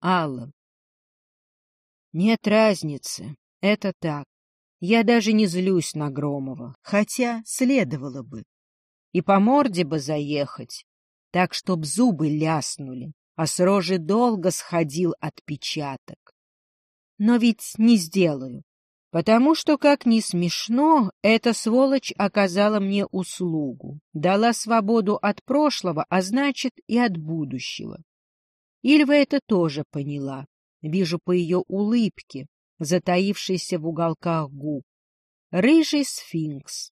Алла. Нет разницы, это так. Я даже не злюсь на Громова, хотя следовало бы. И по морде бы заехать, так, чтоб зубы ляснули, а с рожи долго сходил отпечаток. Но ведь не сделаю, потому что, как ни смешно, эта сволочь оказала мне услугу, дала свободу от прошлого, а значит и от будущего. Ильва это тоже поняла, вижу по ее улыбке, затаившейся в уголках губ. Рыжий сфинкс.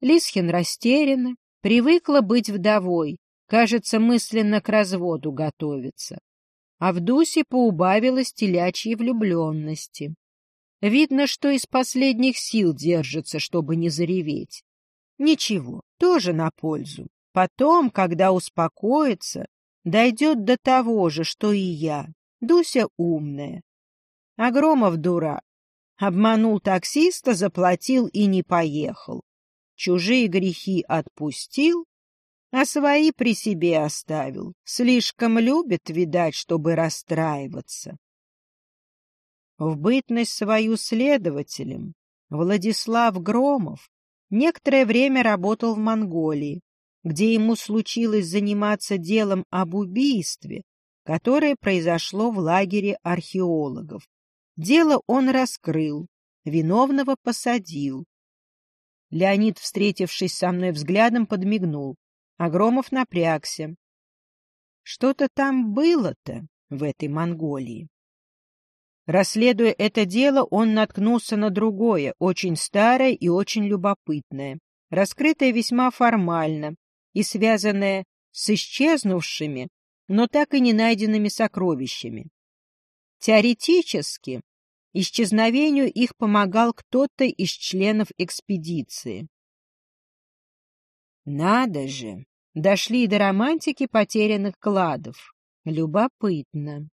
Лисхин растеряна, привыкла быть вдовой, кажется, мысленно к разводу готовится. А в Дусе поубавилась телячьей влюбленности. Видно, что из последних сил держится, чтобы не зареветь. Ничего, тоже на пользу. Потом, когда успокоится, дойдет до того же, что и я. Дуся умная. Агромов дурак. Обманул таксиста, заплатил и не поехал. Чужие грехи отпустил, а свои при себе оставил. Слишком любит, видать, чтобы расстраиваться. В бытность свою следователем Владислав Громов некоторое время работал в Монголии, где ему случилось заниматься делом об убийстве, которое произошло в лагере археологов. Дело он раскрыл, виновного посадил. Леонид, встретившись со мной взглядом, подмигнул. Агромов напрягся. Что-то там было-то в этой Монголии. Расследуя это дело, он наткнулся на другое, очень старое и очень любопытное, раскрытое весьма формально и связанное с исчезнувшими, но так и не найденными сокровищами. Теоретически, исчезновению их помогал кто-то из членов экспедиции. Надо же! Дошли до романтики потерянных кладов. Любопытно.